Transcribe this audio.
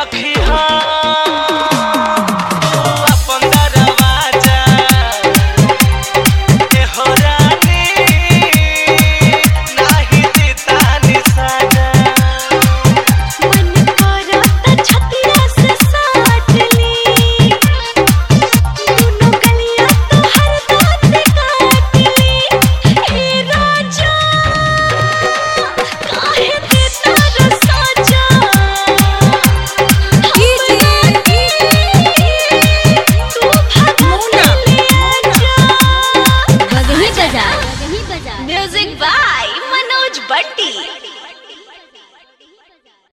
रखे